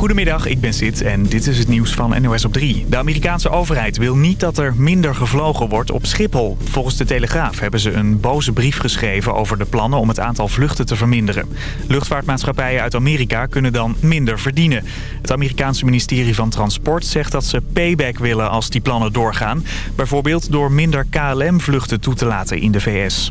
Goedemiddag, ik ben Sid en dit is het nieuws van NOS op 3. De Amerikaanse overheid wil niet dat er minder gevlogen wordt op Schiphol. Volgens de Telegraaf hebben ze een boze brief geschreven over de plannen om het aantal vluchten te verminderen. Luchtvaartmaatschappijen uit Amerika kunnen dan minder verdienen. Het Amerikaanse ministerie van Transport zegt dat ze payback willen als die plannen doorgaan. Bijvoorbeeld door minder KLM-vluchten toe te laten in de VS.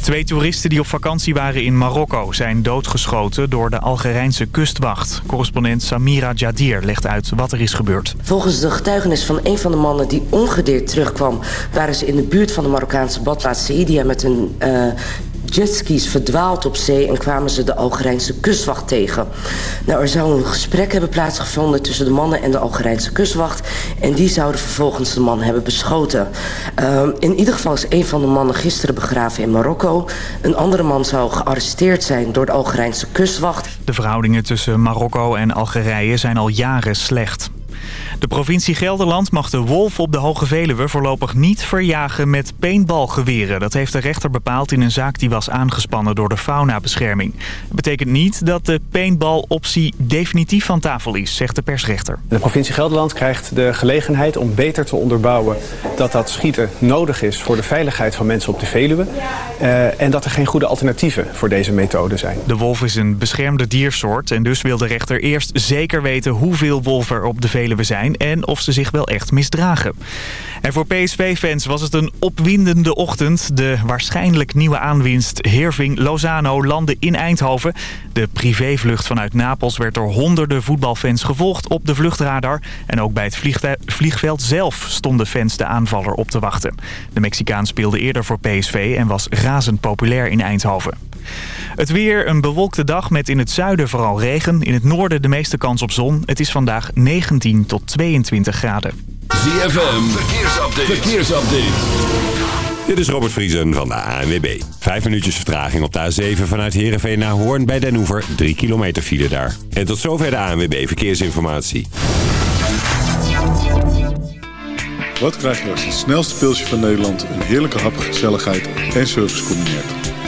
Twee toeristen die op vakantie waren in Marokko zijn doodgeschoten door de Algerijnse kustwacht. Correspondent Samira Jadir legt uit wat er is gebeurd. Volgens de getuigenis van een van de mannen die ongedeerd terugkwam... waren ze in de buurt van de Marokkaanse badplaats Saidia met een uh, jetskis verdwaald op zee en kwamen ze de Algerijnse kustwacht tegen. Nou, er zou een gesprek hebben plaatsgevonden tussen de mannen en de Algerijnse kustwacht. En die zouden vervolgens de man hebben beschoten. Uh, in ieder geval is een van de mannen gisteren begraven in Marokko. Een andere man zou gearresteerd zijn door de Algerijnse kustwacht. De verhoudingen tussen Marokko en Algerije zijn al jaren slecht. De provincie Gelderland mag de wolf op de Hoge Veluwe voorlopig niet verjagen met paintballgeweren. Dat heeft de rechter bepaald in een zaak die was aangespannen door de faunabescherming. Dat betekent niet dat de paintball-optie definitief van tafel is, zegt de persrechter. De provincie Gelderland krijgt de gelegenheid om beter te onderbouwen dat dat schieten nodig is voor de veiligheid van mensen op de Veluwe. Uh, en dat er geen goede alternatieven voor deze methode zijn. De wolf is een beschermde diersoort en dus wil de rechter eerst zeker weten hoeveel wolven er op de Veluwe zijn en of ze zich wel echt misdragen. En voor PSV-fans was het een opwindende ochtend. De waarschijnlijk nieuwe aanwinst Heerving Lozano landde in Eindhoven. De privévlucht vanuit Napels werd door honderden voetbalfans gevolgd op de vluchtradar. En ook bij het vliegveld zelf stonden fans de aanvaller op te wachten. De Mexicaan speelde eerder voor PSV en was razend populair in Eindhoven. Het weer, een bewolkte dag met in het zuiden vooral regen. In het noorden de meeste kans op zon. Het is vandaag 19 tot 22 graden. ZFM, verkeersupdate. verkeersupdate. Dit is Robert Vriesen van de ANWB. Vijf minuutjes vertraging op de A7 vanuit Heerenveen naar Hoorn bij Den Hoever. Drie kilometer file daar. En tot zover de ANWB Verkeersinformatie. Wat krijg je als het snelste pilsje van Nederland... een heerlijke hap, gezelligheid en service combineert?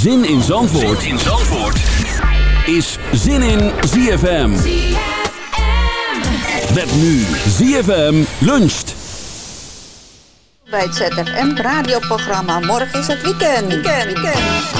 Zin in Zandvoort, zin in Zandvoort. is Zin in ZFM. ZFM. Met nu ZFM luncht. Bij het ZFM radioprogramma. Morgen is het weekend. Weekend, weekend.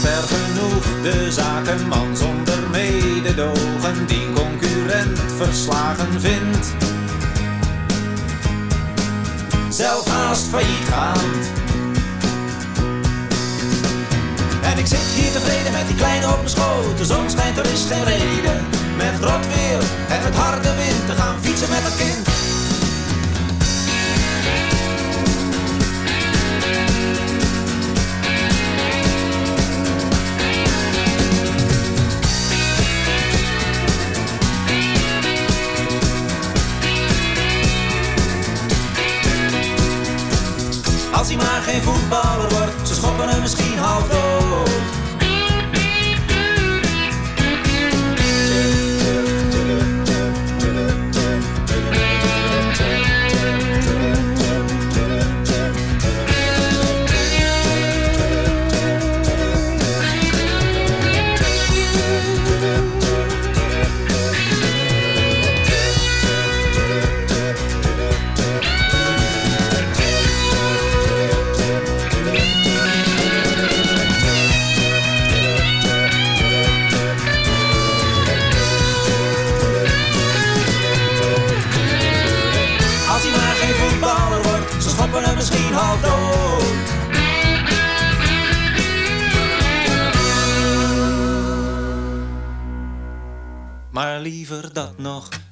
Ver genoeg de zakenman zonder mededogen die concurrent verslagen vindt. Zelf haast failliet gaand. En ik zit hier tevreden met die kleine op mijn schoot. De zon schijnt, er is geen reden. Met rot weer en met harde wind te gaan fietsen met het kind.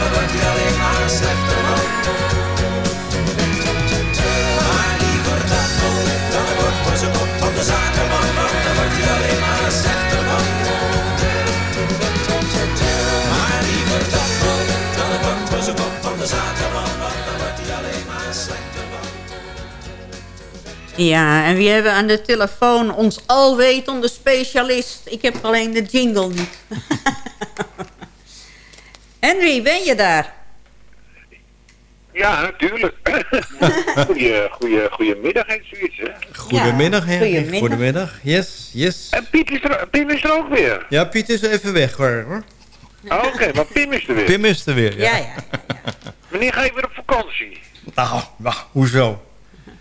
Daar wordt hij alleen maar slechter van. Maar liever dat nog dan het bord voor zijn kop van de zakenman, want daar wordt hij alleen maar slechter van. Maar liever dat nog dan het bord voor zijn kop van de zakenman, want daar wordt hij alleen maar slechter van. Ja, en wie hebben aan de telefoon? Ons alwetende specialist. Ik heb alleen de jingle niet. Henry, ben je daar? Ja, natuurlijk. goeie, goeie, goedemiddag en zoiets, hè. Goedemiddag, Ja, Henry. goedemiddag. Goedemiddag. Yes, yes. En Piet is er, Pim is er ook weer. Ja, Piet is even weg hoor. hoor. Oh, Oké, maar Pim is er weer. Pim is er weer. Ja. Ja, ja. Wanneer ga je weer op vakantie? Nou, nou, hoezo?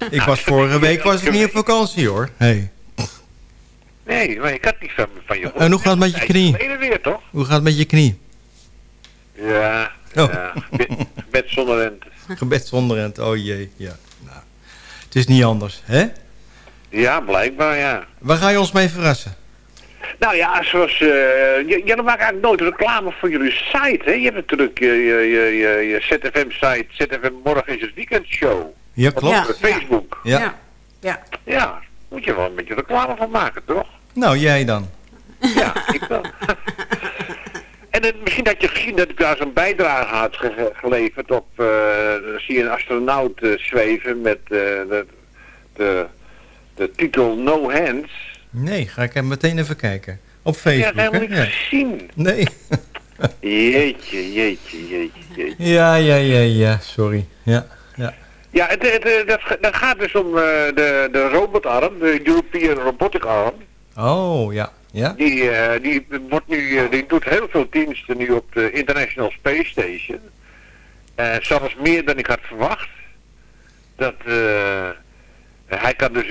Ik was vorige week was ik niet op vakantie hoor. Hey. Nee, maar ik had niet van, van je En hoe gaat het met je knie? weer, toch? Hoe gaat het met je knie? Ja, Oh. ja. Bed, bed zonder rente. Gebed zonder rente. Oh jee, ja. Nou, het is niet anders, hè? Ja, blijkbaar, ja. Waar ga je ons mee verrassen? Nou ja, zoals... eh jullie maken eigenlijk nooit reclame voor jullie site, hè? Je hebt natuurlijk je, je, je, je, je ZFM-site, ZFM Morgen is het Weekend Show. Ja, Op klopt. eh, Facebook. Ja. Ja. ja. Ja, moet je wel een beetje reclame van maken, toch? Nou, jij dan. Ja, ik wel. En misschien had je gezien dat ik daar zo'n bijdrage had ge- geleverd op... dan zie je een astronaut eh, zweven met eh, de, de, de titel No Hands. Nee, ga ik hem meteen even kijken. Op Ja, Facebook, dat helemaal niet Ja. gezien. Nee. Jeetje, jeetje, jeetje, jeetje. Ja, ja, ja, ja. Sorry. Ja, ja. Ja, het, het, dat, dat gaat dus om de, de robotarm, de European Robotic Arm. Oh, ja. Ja? Die, eh, die, wordt nu, eh, die doet heel veel diensten nu op de International Space Station. Eh, zelfs meer dan ik had verwacht. Dat, eh, hij kan dus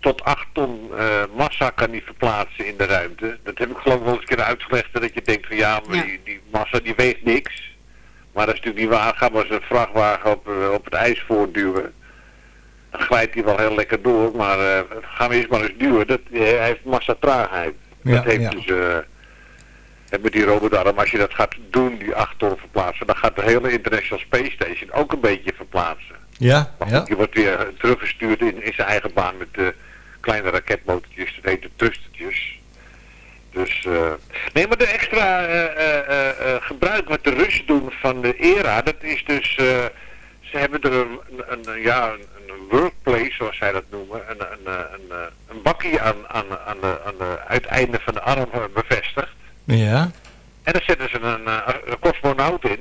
tot 8 ton eh, massa kan hij verplaatsen in de ruimte. Dat heb ik geloof ik wel eens een keer uitgelegd. Dat je denkt van ja, maar Ja. Die, die massa die weegt niks. Maar dat is natuurlijk niet waar. Ga maar eens een vrachtwagen op, op het ijs voortduwen. Dan glijdt hij wel heel lekker door. Maar eh, gaan we eerst maar eens duwen. Dat, hij heeft massa traagheid. Ja, dat heeft ja. dus... eh, en met die robotarm, als je dat gaat doen, die 8 ton verplaatsen, dan gaat de hele International Space Station ook een beetje verplaatsen. Ja, Maar ja. die wordt weer teruggestuurd in, in zijn eigen baan met de kleine raketmotortjes, dat heet de thrustertjes. Dus, eh nee, maar de extra eh, eh, eh, eh, gebruik wat de Russen doen van de ERA, dat is dus, eh, ze hebben er een, een, een, ja, een, een workplace, zoals zij dat noemen, een, een, een, een, eh, een bakkie aan, aan, aan, de, aan de uiteinde van de arm eh, bevestigd. Ja. En daar zetten ze een, eh, een cosmonaut in.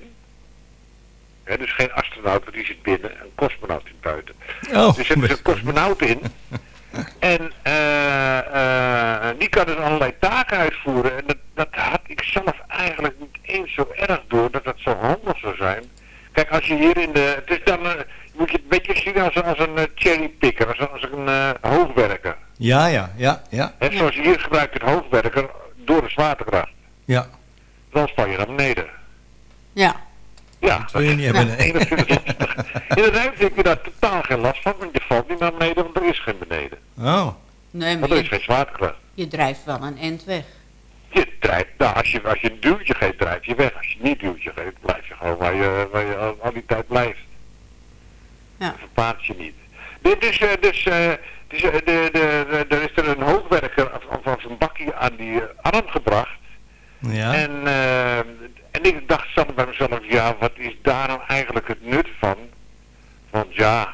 Dus geen astronaut, die zit binnen. Een cosmonaut zit buiten. Oh, dus zetten ze een cosmonaut in. En eh, eh, die kan dus allerlei taken uitvoeren. En dat, dat had ik zelf eigenlijk niet eens zo erg door dat dat zo handig zou zijn. Kijk, als je hier in de... Het is dan... eh, moet je het een beetje zien als, een- als een eh, cherrypicker, als, een- als een eh, hoogwerker. Ja, ja, ja, ja. Hè, zoals je hier gebruikt het hoogwerker door de zwaartekracht. Ja. Dan val je naar beneden. Ja. Ja, Dat wil je niet hebben, nee. In de ruimte heb je daar totaal geen last van, want je valt niet naar beneden, want er is geen beneden. Oh. Nee, maar Want er is je, geen zwaartekracht. je drijft wel een end weg. Je drijft, nou, als je, als je een duwtje geeft, drijf je weg. Als je niet duwtje geeft, blijf je gewoon waar je, waar je al, al die tijd blijft. Ja. Verplaats je niet. Dit is, eh, dus, eh, dus eh, de, de, de, er is er een hoogwerker of een bakkie aan die arm gebracht. Ja. En, eh, en ik dacht zelf bij mezelf, ja, wat is daar nou eigenlijk het nut van? Want ja,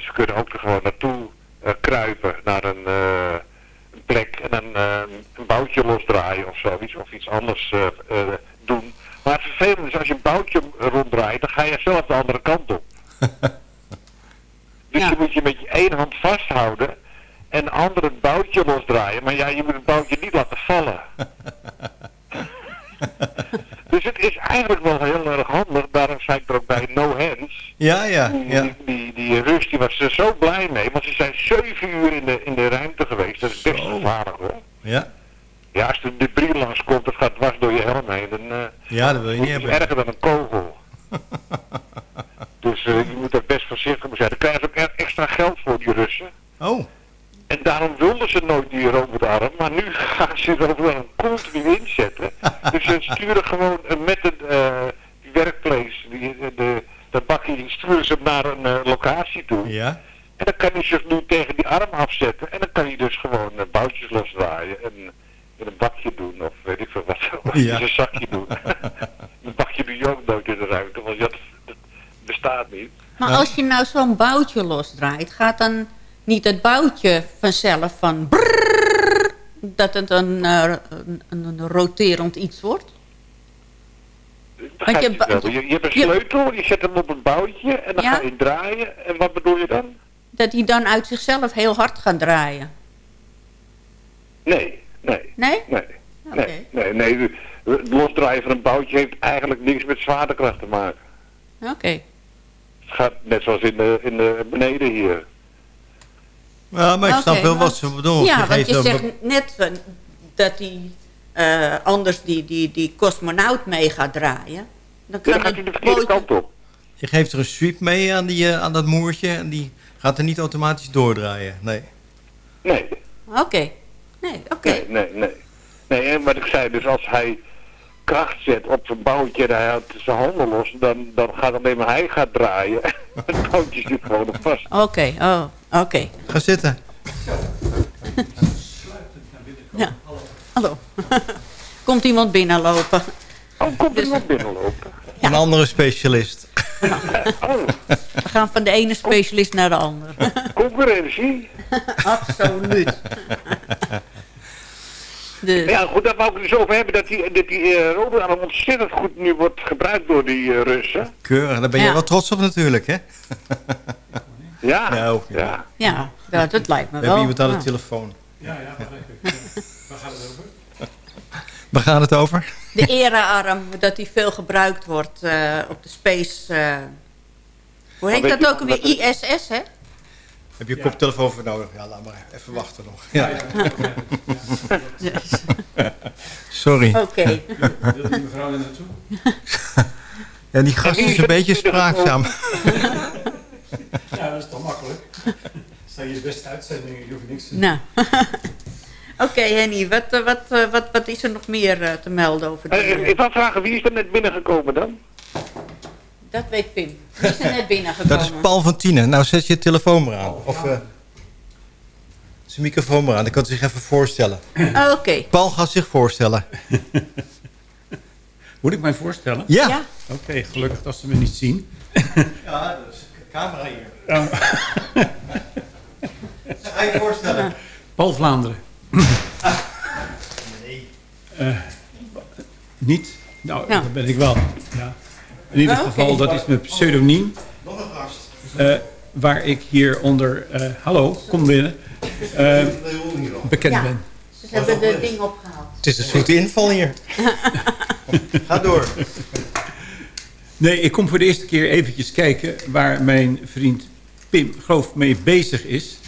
ze kunnen ook er gewoon naartoe kruipen naar een, eh, een plek en dan eh, een boutje losdraaien of zoiets, of iets anders eh, eh, doen. Maar het vervelende is, als je een boutje ronddraait, dan ga je zelf de andere kant op. dus je moet je met je één hand vasthouden en de andere het boutje losdraaien. Maar ja, je moet het boutje niet laten vallen. dus het is eigenlijk wel heel erg handig. Daarom zei ik er ook bij no hands. Ja, ja, Die, ja. die, die, die Rus die was er zo blij mee. Want ze zijn zeven uur in de, in de ruimte geweest. Dat is best gevaarlijk hoor. Ja, Ja, als er debris langs komt, dat gaat dwars door je helm heen. Dan, eh, ja dat wil je niet het is hebben. erger dan een kogel. dus eh, je moet er best voorzichtig mee zijn. Daar krijgen ze ook echt extra geld voor, die Russen. Oh, En daarom wilden ze nooit die robotarm, maar nu gaan ze er ook wel een continu inzetten. dus ze sturen gewoon eh, met een eh, die workplace, die, eh, de, dat bakje, sturen ze naar een eh, locatie toe. ja. En dan kan hij zich nu tegen die arm afzetten en dan kan hij dus gewoon boutjes losdraaien en in een bakje doen of weet ik veel wat, of Ja. in een zakje doen. een bakje nooit in de ruimte, want dat, dat bestaat niet. Maar als je nou zo'n boutje losdraait, gaat dan niet het boutje vanzelf van dat het een, eh, een, een roterend iets wordt? Je je, je, je hebt een sleutel, je zet hem op een boutje en dan Ja. ga je draaien. En wat bedoel je dan? Dat hij dan uit zichzelf heel hard gaat draaien? Nee, nee, Nee? Nee, nee, nee. Het losdraaien van een boutje heeft eigenlijk niks met zwaartekracht te maken. Oké. Het gaat net zoals in de, in de beneden hier. Ja, maar ik snap Oké, wel wat ze bedoelt. Ja, want geeft je zegt net dat hij eh, anders die, die, die cosmonaut mee gaat draaien. Dan Dan kan gaat hij de verkeerde bootje... kant op. je geeft er een sweep mee aan, die, eh, aan dat moertje en die gaat er niet automatisch doordraaien. Nee. Nee, Oké. Nee, oké. nee, nee, nee. Nee, en wat ik zei, dus als hij kracht zet op zijn boutje en hij houdt zijn handen los, dan, dan gaat alleen maar hij gaat draaien. het boutje zit gewoon op vast. Oké, oh, oké. Ga zitten. Ja. Hallo. Komt iemand binnenlopen? Oh, komt Dus- nog binnenlopen? Een andere specialist. Oh, We gaan van de ene specialist naar de andere. concurrentie. Absoluut. Dus, Ja, goed, dat wou ik dus over hebben, dat die, dat die eh robotarm ontzettend goed nu wordt gebruikt door die eh, Russen. Keurig, daar ben je Ja. wel trots op natuurlijk, hè? Ja, Ja, ook, ja. ja. ja, dat, dat lijkt me We wel. hebben iemand aan de Ja. telefoon. Ja, ja, begrijp ik. Waar gaat het over? Waar gaat het over? De ERA-arm, dat die veel gebruikt wordt eh, op de space... eh, hoe heet dat ook alweer? wat ISS, hè? Heb je een koptelefoon voor nodig? Ja, laat maar even wachten nog. Ja. Sorry. Oké. Wil die mevrouw er naartoe? Ja, die gast is een beetje spraakzaam. Ja, dat is toch makkelijk. Stel je beste uitzendingen, je hoeft niks te doen. Nou. Oké, Henny, wat, eh, wat, eh, wat, wat is er nog meer eh, te melden over Eh, die... ik wil vragen, wie is er net binnengekomen dan? Dat weet Pim. Die is er net binnengekomen. Dat is Paul van Tienen. Nou, zet je telefoon maar aan. Of eh, zijn microfoon maar aan. Dan kan hij zich even voorstellen. Oh, Oké. Paul gaat zich voorstellen. Moet ik mij voorstellen? Ja. Ja. Oké, gelukkig dat ze me niet zien. Ja, dat is de camera hier. Ja. Ga je voorstellen. Paul Vlaanderen. Nee. Eh, niet? Nou, Ja. dat ben ik wel. In ieder geval, dat is mijn pseudoniem. Nog een gast. eh, waar ik hier onder, eh, hallo, kom binnen, eh, bekend Ja. ben. Ze hebben de ding opgehaald. Het is een zoete inval hier. Ga door. Nee, ik kom voor de eerste keer eventjes kijken waar mijn vriend Pim geloof mee bezig is.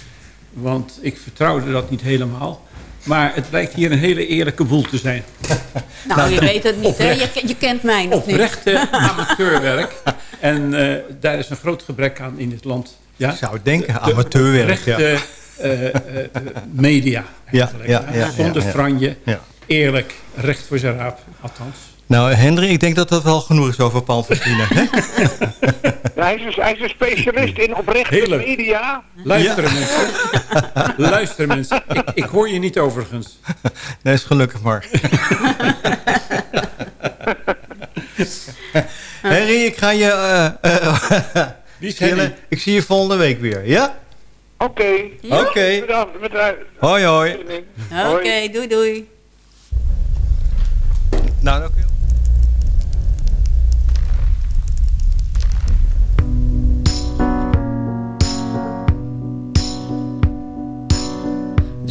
Want ik vertrouwde dat niet helemaal. Maar het blijkt hier een hele eerlijke boel te zijn. Nou, je weet het niet, hè? Je, je kent mij nog niet. Oprechte amateurwerk. En eh, daar is een groot gebrek aan in dit land. Ja? Ik zou denken, amateurwerk. Ja. Oprechte eh, eh, eh, media. Ja, eigenlijk, ja, ja, Zonder ja, ja. franje. Ja. Eerlijk. Recht voor zijn raap. Althans. Nou, Hendrik, ik denk dat dat wel genoeg is over Paul van Tienen. hè? Hij is, een, hij is een specialist in oprechte Hele. media. Luisteren mensen. Luisteren mensen. Ik, ik hoor je niet overigens. Nee, is gelukkig maar. Henry, ik ga je... eh, eh, Wie is. Henry? Ik zie je volgende week weer, ja? Oké. Oké. Bedankt. Bedankt. Hoi, hoi. Oké, doei doei. Nou, dank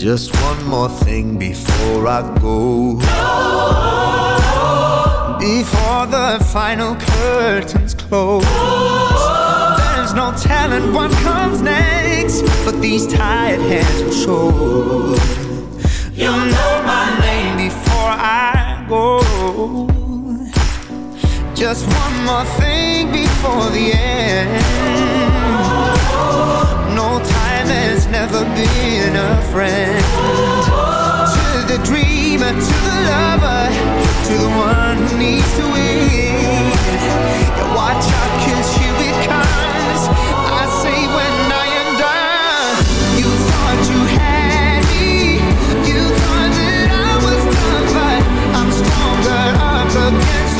Just one more thing before I go. Before the final curtains close. There's no telling what comes next, but these tired hands will show. Go. Just one more thing before the end. No time has never been a friend. To the dreamer, to the lover, to the one who needs to win. Yeah, watch out, cause here it can't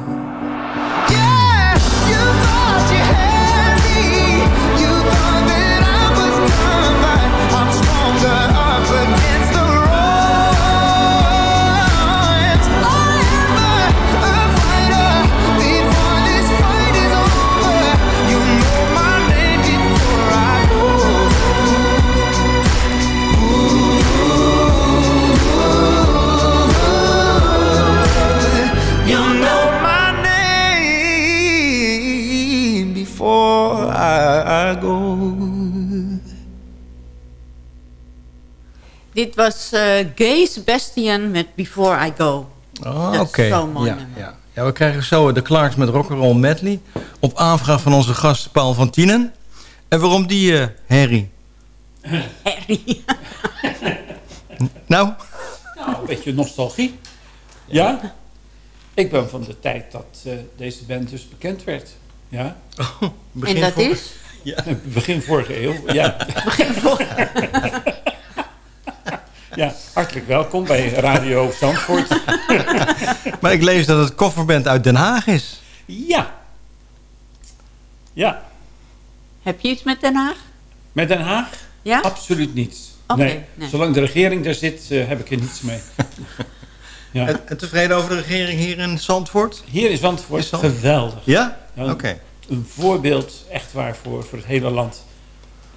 Gay Sebastian met Before I Go. Oh, Dat is oké. zo mooi Ja, nummer. ja. ja, we krijgen zo de Clarks met Rock'n'Roll Medley. Op aanvraag van onze gast Paul van Tienen. En waarom die, eh Harry? Harry. Nou? Nou, een beetje nostalgie. Ja? Ik ben van de tijd dat eh, deze band dus bekend werd. Ja? En dat voor- is? Ja. Begin vorige eeuw, ja. Begin voor. Ja, hartelijk welkom bij Radio Zandvoort. Maar ik lees dat het kofferband uit Den Haag is. ja. Ja. Heb je iets met Den Haag? Met Den Haag? Ja? Absoluut niets. Nee. nee. Zolang de regering daar zit, eh, heb ik er niets mee. ja. En, en tevreden over de regering hier in Zandvoort? Hier is Zandvoort Is Zandvoort- geweldig. Ja? Ja, Oké. Een voorbeeld echt waar voor, voor het hele land.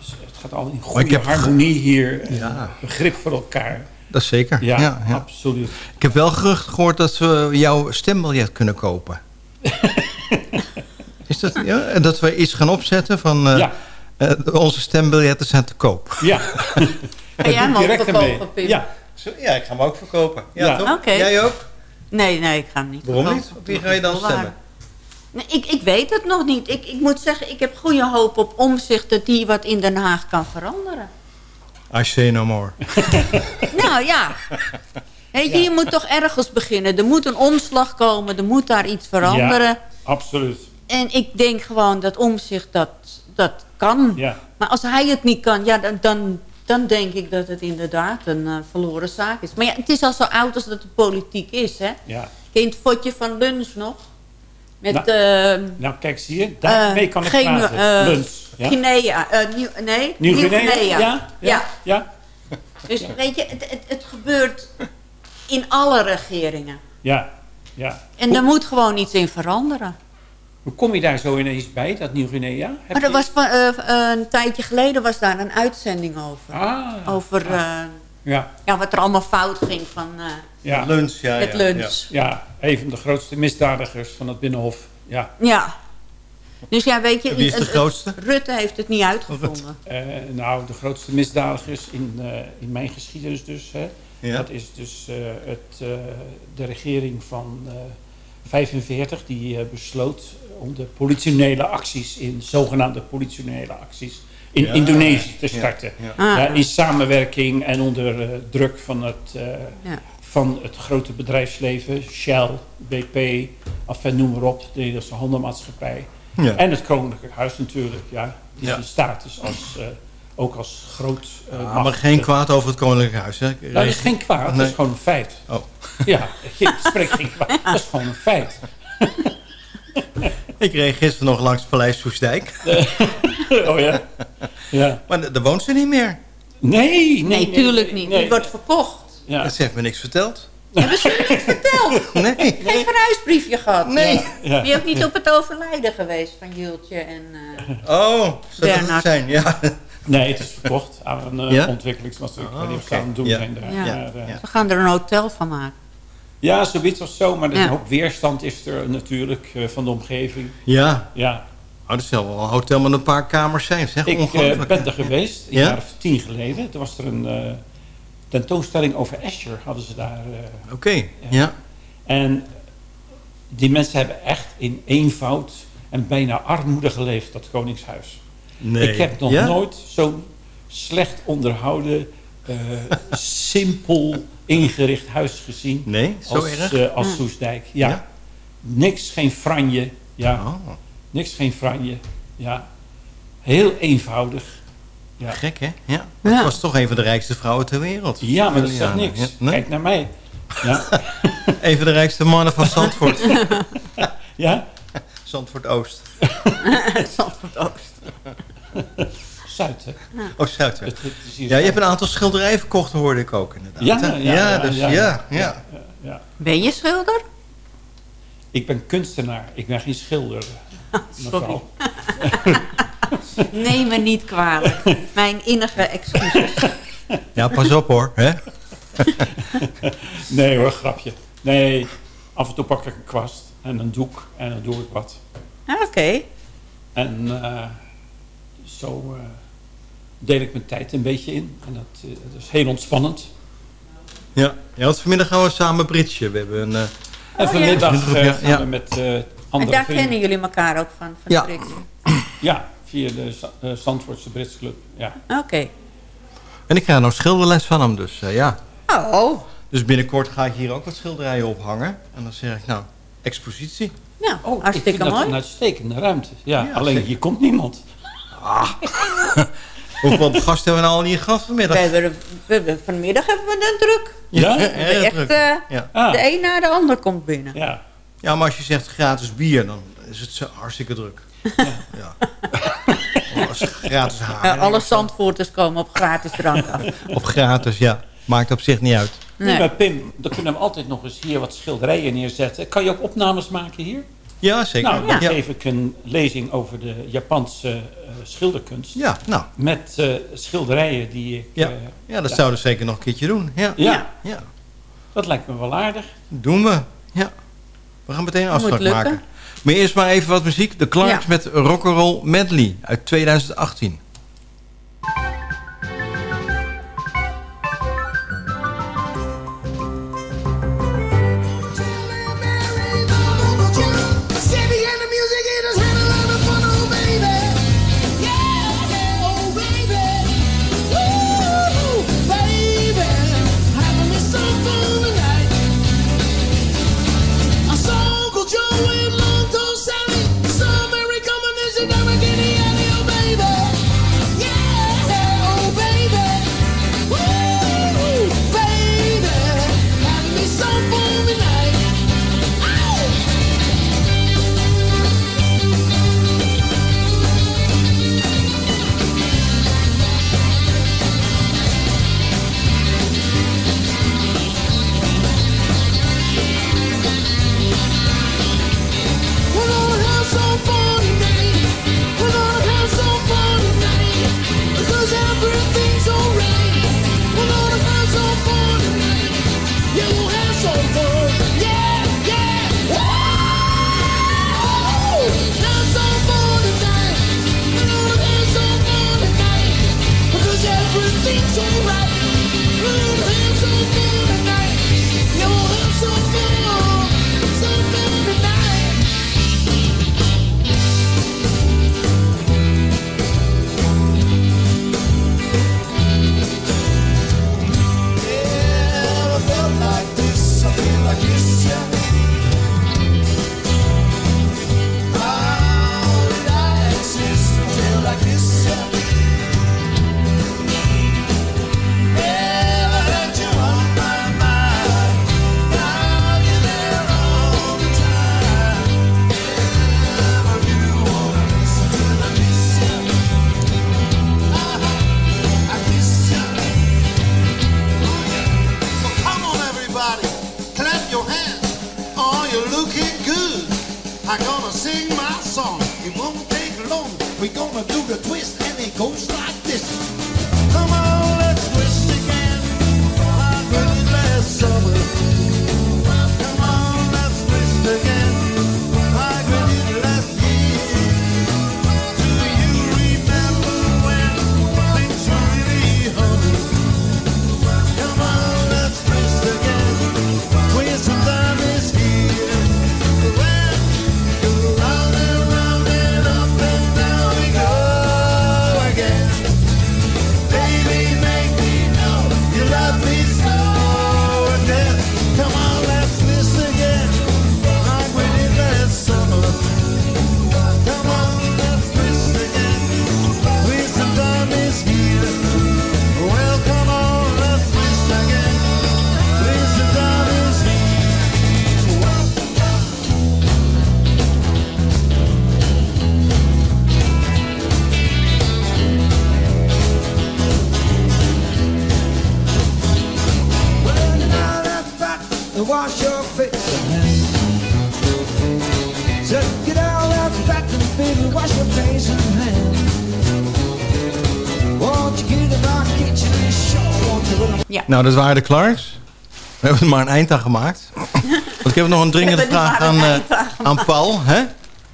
Dus het gaat al in goede ik heb ge- harmonie hier. en Ja. Begrip voor elkaar. dat is zeker. Ja, absoluut. Ik heb wel gerucht gehoord dat we jouw stembiljet kunnen kopen. is dat, ja? En dat we iets gaan opzetten van... eh, Ja. eh, onze stembiljetten zijn te koop. Ja. Ga jij hem ook verkopen, Pim? Ja. Zo, ja, ik ga hem ook verkopen. Ja, Ja. toch? Jij ook? Nee, nee, ik ga hem niet Waarom verkopen. niet? Op wie ga je dan stemmen? Nee, ik, ik weet het nog niet. Ik, ik moet zeggen, ik heb goede hoop op omzicht dat die wat in Den Haag kan veranderen. I say no more. Nou ja. Weet je, je moet toch ergens beginnen. Er moet een omslag komen, er moet daar iets veranderen. Ja, absoluut. En ik denk gewoon dat omzicht dat, dat kan. Ja. Maar als hij het niet kan, ja, dan, dan, dan denk ik dat het inderdaad een eh, verloren zaak is. Maar ja, het is al zo oud als dat de politiek is, hè? Ja. Ken je het fotje van Lunch nog? Met, Nou, eh, Nou, kijk, zie je? Daarmee eh, kan ik geen, praten. eh, Lunch. Ja? Guinea. eh, nieuw, nee, Nieuw-Guinea? Ja? Ja? Ja? Dus weet je, het, het, het gebeurt in alle regeringen. Ja. ja. En daar moet gewoon iets in veranderen. Hoe kom je daar zo ineens bij, dat Nieuw-Guinea? Maar er je- was van, een tijdje geleden was daar een uitzending over. Ah. over eh, Ja. ja, wat er allemaal fout ging van, Ja. Lunch, ja. met ja, lunch. Ja. ja, een van de grootste misdadigers van het Binnenhof. Ja. Ja. Dus ja, weet je... Wie is de het- het- grootste? Rutte heeft het niet uitgevonden. Eh, nou, de grootste misdadigers in, eh, in mijn geschiedenis dus. Hè. Ja. Dat is dus eh, het, eh, de regering van eh 45 die besloot om de politionele acties in zogenaamde politionele acties in Ja. Indonesië te starten. Ja. Ah. Ja, in samenwerking en onder eh, druk van het, eh, Ja. Van het grote bedrijfsleven, Shell, BP, enfin, noem maar op, de Nederlandse handelmaatschappij. Ja. En het Koninklijk Huis natuurlijk, ja. Die Ja. de status als, eh, ook als groot eh, Ah, maar geen kwaad over het Koninklijk Huis. Hè? Nou, dat is geen kwaad, dat Nee. is gewoon een feit. Oh. Ja, ik spreek geen kwaad, dat is gewoon een feit. Ik reed gisteren nog langs Paleis Soestdijk. oh ja? Ja. Maar daar woont ze niet meer. Nee, nee, Nee, tuurlijk niet. Die wordt verkocht. Ja. Ze heeft me niks verteld. Hebben ze niet verteld? Nee. Geen verhuisbriefje gehad? Nee. Ja. Ben je ook niet op het overlijden geweest van Jultje en... eh, Oh, zou dat het Bernard. zijn? Ja. Nee, het is verkocht aan een eh, Ja? ontwikkelingsmaatschappij. Oh, Ik weet niet of ze oké. aan het doen Ja. zijn daar. Ja. Maar, eh. Ze gaan er een hotel van maken. Ja, zoiets of zo, maar een hoop weerstand is er natuurlijk eh, van de omgeving. Ja. Ja, Oh, dat zal wel een hotel met een paar kamers zijn. Zeg, ik ben er geweest, een Ja? jaar of tien geleden. Toen was er een eh, tentoonstelling over Escher, hadden ze daar. eh, Oké, ja. En die mensen hebben echt in eenvoud en bijna armoede geleefd, dat Koningshuis. Nee. Ik heb nog Ja? nooit zo'n slecht onderhouden, eh, simpel ingericht huis gezien. Nee, zo als, erg? eh, als Ja. Soesdijk. Ja. Ja? Niks, geen franje. Ja. Oh, Niks, geen franje. Ja. Heel eenvoudig. Ja. gek hè? Ja. Ja. Ze was toch een van de rijkste vrouwen ter wereld. Ja, maar dat zegt Liliane. niks. Ja, nee? Kijk naar mij. Ja. Een van de rijkste mannen van Zandvoort. ja? Zandvoort Oost. Zandvoort Oost. Zuid, hè? Oh, Zuid. ja. Het- het is hier Ja, je hebt een aantal schilderijen verkocht, hoorde ik ook inderdaad. Ja, ja, ja, dus ja, ja, ja. ja. ja. Ben je schilder? Ik ben kunstenaar. Ik ben geen schilder. Sorry. Neem me niet kwalijk. Mijn innige excuses. Ja, pas op hoor. Hè? Nee hoor, grapje. Nee, af en toe pak ik een kwast en een doek en dan doe ik wat. Ah, Oké. En eh, zo eh, deel ik mijn tijd een beetje in. En dat, eh, dat is heel ontspannend. Ja. ja, want vanmiddag gaan we samen bridgen. We hebben een... eh, En Oh, vanmiddag ja. eh, Ja, gaan ja. we met eh En andere daar vrienden... kennen jullie elkaar ook van, van Ja. Ja, via de eh, Zandvoortse Brits Club. Ja. Oké. En ik krijg nog schilderles van hem, dus eh, ja. Oh, Dus binnenkort ga ik hier ook wat schilderijen ophangen. En dan zeg ik, nou, expositie. ja, Oh, ik hartstikke vind dat mooi. een uitstekende ruimte. Ja, Ja, alleen zeker. hier komt niemand. Hoeveel gasten hebben we nou al niet gehad vanmiddag? We hebben, we hebben, vanmiddag hebben we het druk. Ja? Echt, druk. eh, Ja. Ah, de een na de ander komt binnen. ja. ja, maar als je zegt gratis bier, dan is het zo hartstikke druk. Ja. Gratis haar. Alle Zandvoorters komen op gratis drank af. Of gratis, ja. Maakt op zich niet uit. Nee. Nee. maar Pim, dan kunnen we altijd nog eens hier wat schilderijen neerzetten. Kan je ook opnames maken hier? Ja, zeker. Nou, dan Ja. geef ik een lezing over de Japanse eh, schilderkunst. Ja, nou. Met eh, schilderijen die ik... Ja. eh, Ja, dat ja. zouden we zeker nog een keertje doen. Ja. Ja. ja. Dat lijkt me wel aardig. Doen we. Ja. We gaan meteen een afspraak lukken. maken. Maar eerst maar even wat muziek. De Clarks Ja. met Rock'n'Roll Medley uit 2018. Everybody, clap your hands. Oh, you're looking good. I'm gonna sing my song. It won't take long. We're gonna do the twist, and it goes like this. Come on, Ja. Nou, dat waren de Clarks. We hebben er maar een eind aan gemaakt. Want ik heb nog een dringende vraag aan, eh, aan aan Paul. Hè?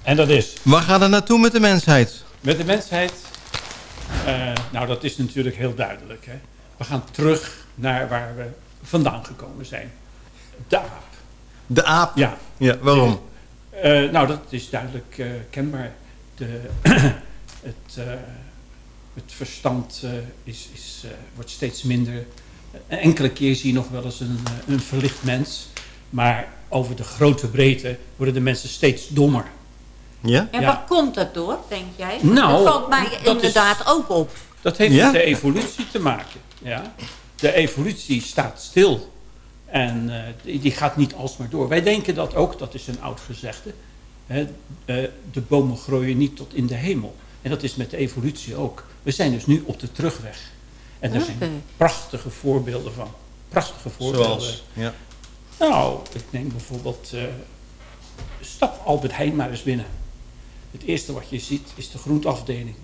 En dat is? Waar gaat het naartoe met de mensheid? Met de mensheid, eh, nou dat is natuurlijk heel duidelijk. Hè? We gaan terug naar waar we vandaan gekomen zijn. De aap. De aap? Ja. Ja, waarom? Eh, nou, dat is duidelijk eh, kenbaar. De, het, eh, het verstand eh, is, is, eh, wordt steeds minder. Een enkele keer zie je nog wel eens een, eh, een verlicht mens. Maar over de grote breedte worden de mensen steeds dommer. Ja? En Ja. waar komt dat door, denk jij? Nou, dat valt mij dat is- inderdaad ook op. Dat heeft Ja? met de evolutie te maken. Ja? De evolutie staat stil. En eh, die, die gaat niet alsmaar door. Wij denken dat ook, dat is een oud gezegde. Hè, eh, de bomen groeien niet tot in de hemel. En dat is met de evolutie ook. We zijn dus nu op de terugweg. En er Oké. zijn prachtige voorbeelden van. Prachtige voorbeelden. Zoals? Ja. Nou, ik neem bijvoorbeeld eh, stap Albert Heijn maar eens binnen. Het eerste wat je ziet is de groentafdeling.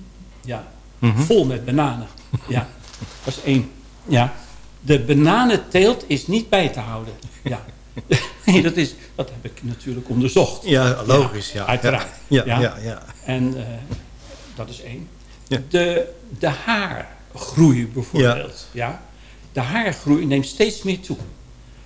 Ja, Mhm. vol met bananen. Ja, dat is één. Ja. De bananenteelt is niet bij te houden. Ja. Nee, dat, is, dat heb ik natuurlijk onderzocht. Ja, logisch, ja. Uiteraard. Ja, ja, ja, ja. En eh, dat is één. Ja. De, de haargroei bijvoorbeeld. Ja. De haargroei neemt steeds meer toe.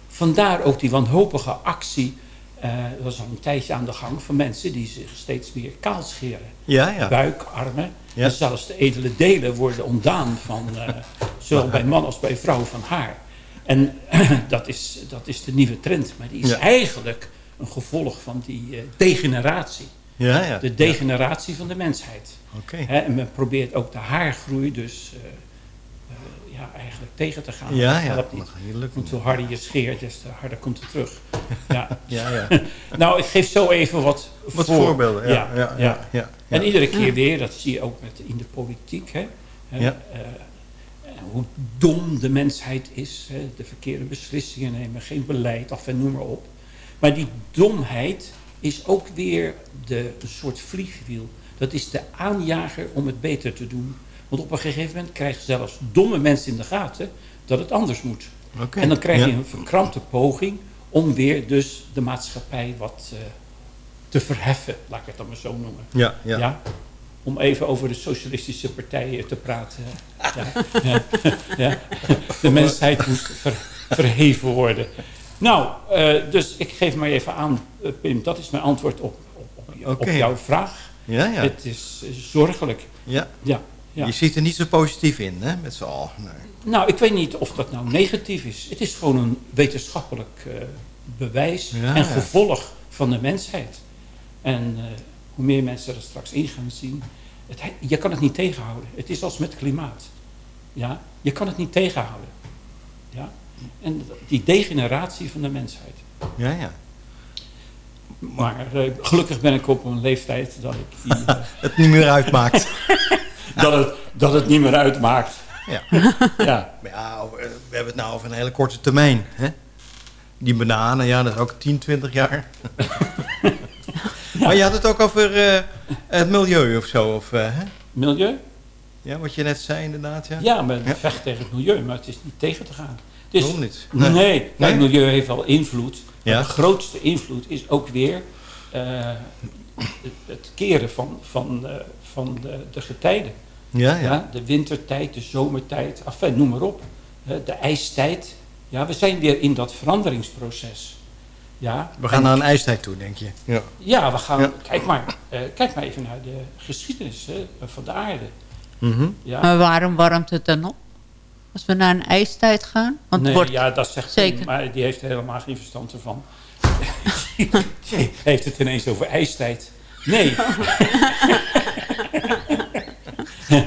Vandaar ook die wanhopige actie. eh dat was al een tijdje aan de gang van mensen die zich steeds meer kaal scheren. Ja, ja. Buik, armen. Ja. En zelfs de edele delen worden ontdaan van eh, zowel bij man als bij vrouw van haar. En dat, is, dat is de nieuwe trend. Maar die is eigenlijk een gevolg van die eh, degeneratie. Ja, ja. De degeneratie van de mensheid. Oké. En men probeert ook de haargroei dus eh, eh, ja, eigenlijk tegen te gaan. Ja, Dat ja, helpt niet. Want hoe harder je scheert, des te harder komt het terug. Ja. Ja, ja. nou, ik geef zo even wat, Wat voor- voorbeelden, ja, ja, ja, ja. En iedere keer weer, dat zie je ook met, in de politiek. Hè, eh, hoe dom de mensheid is. Hè, de verkeerde beslissingen nemen, geen beleid, af en noem maar op. Maar die domheid is ook weer de, een soort vliegwiel. Dat is de aanjager om het beter te doen. Want op een gegeven moment krijgen zelfs domme mensen in de gaten dat het anders moet. Oké, En dan krijg je ja. een verkrampte poging om weer dus de maatschappij wat eh, te verheffen, laat ik het dan maar zo noemen. Ja, ja. Om even over de socialistische partijen te praten. Ja, ja, ja. De mensheid moet ver- verheven worden. Nou, eh, dus ik geef maar even aan, eh, Pim, dat is mijn antwoord op, op, op, op jouw vraag. Ja, ja. Het is zorgelijk. Ja. Ja, ja. Je ziet er niet zo positief in, hè, met z'n allen. Nee. Nou, ik weet niet of dat nou negatief is. Het is gewoon een wetenschappelijk eh, bewijs Ja, en gevolg van de mensheid. En hoe meer mensen er straks in gaan zien, het, je kan het niet tegenhouden. Het is als met klimaat. Ja? Je kan het niet tegenhouden. Ja? En die degeneratie van de mensheid. Ja, ja. Maar eh, gelukkig ben ik op een leeftijd dat ik die, Het niet meer uitmaakt. dat, het, dat het niet meer uitmaakt. Ja. Ja. Maar ja, eh, we hebben het nou over een hele korte termijn. Hè? Die bananen, ja, dat is ook 10, 20 jaar. Maar je had het ook over eh, het milieu of zo. Of, hè? Milieu? Ja, wat je net zei inderdaad. Ja, Ja, men vecht tegen het milieu, maar het is niet tegen te gaan. Het is, Waarom niet? Nee, Nee. kijk, het milieu heeft wel invloed. Maar de grootste invloed is ook weer eh, het, het keren van, van, eh, van de, de getijden. Ja, ja. de wintertijd, de zomertijd, enfin, noem maar op. Hè, De ijstijd. Ja, we zijn weer in dat veranderingsproces. Ja, We gaan en- naar een ijstijd toe, denk je. Ja. Ja, we gaan. Ja. Kijk, maar, eh, kijk maar even naar de geschiedenis hè, van de aarde. Mhm. Ja. Maar waarom warmt het dan op? Als we naar een ijstijd gaan? Want nee, wordt ja, dat zegt zeker. Maar die heeft er helemaal geen verstand ervan. die heeft het ineens over ijstijd. Nee.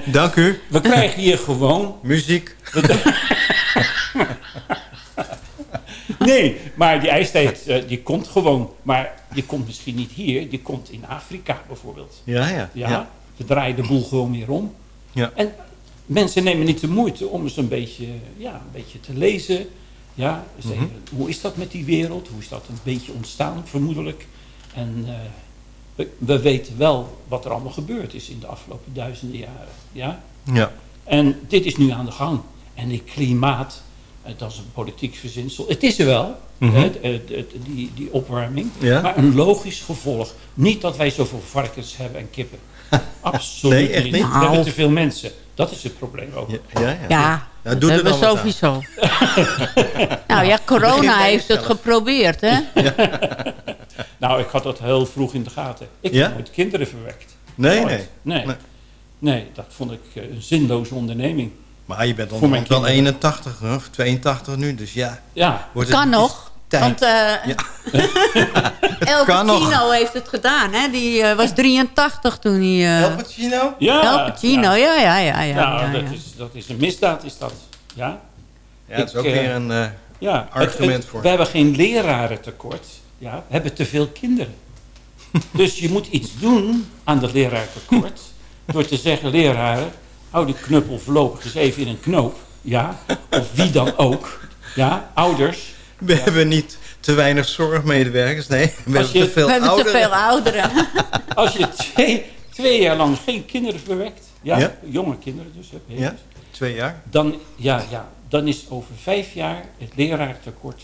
Dank u. We krijgen hier gewoon... Muziek. Nee, maar die ijstijd eh, die komt gewoon. Maar die komt misschien niet hier. Die komt in Afrika bijvoorbeeld. Ja, ja. Ja, ja. we draaien de boel gewoon weer om. Ja. En mensen nemen niet de moeite om eens een beetje, ja, een beetje te lezen. Ja, eens Mhm. even, hoe is dat met die wereld? Hoe is dat een beetje ontstaan, vermoedelijk? En eh, we, we weten wel wat er allemaal gebeurd is in de afgelopen duizenden jaren. Ja? Ja. En dit is nu aan de gang. En die klimaat, eh, dat is een politiek verzinsel. Het is er wel, Mhm. hè, het- het- die, die opwarming. Ja. Maar een logisch gevolg. Niet dat wij zoveel varkens hebben en kippen. Absoluut Nee, echt niet. niet? We hebben Nou. te veel mensen. Dat is het probleem ook. Ja, ja. ja. Ja, Ja, dat doe we sowieso. nou ja, corona heeft het geprobeerd, hè? Nou, ik had dat heel vroeg in de gaten. Ik Ja? heb nooit kinderen verwekt. Nee, Nooit. nee. nee. Nee. Nee, dat vond ik eh, een zinloze onderneming. Maar je bent onderhand wel kinderen. 81 hè, of 82 nu, dus ja. Ja, Wordt Kan nog. Tijd. Want eh El Kan nog. Pacino heeft het gedaan, hè? Die eh, was 83 toen hij... eh, El Pacino? ja. El Pacino, ja, ja, ja. ja, Nou, ja, dat, ja. Is, dat is een misdaad, is dat. Ja? Ja, dat is Ik, ook eh, weer een eh, Ja, argument het- het- voor. We hebben geen lerarentekort. Ja, we hebben te veel kinderen. dus je moet iets doen aan dat leraartekort. Door te zeggen, leraren, hou die knuppel voorlopig eens even in een knoop. Ja, of wie dan ook. Ja, ouders, We hebben niet te weinig zorgmedewerkers. Nee, we Als hebben je- te veel We hebben ouderen. te veel ouderen. Als je twee, twee jaar lang geen kinderen verwekt, ja, Ja. jonge kinderen dus, hè, baby's, Ja, twee jaar. dan, ja, ja, dan is over vijf jaar het leraartekort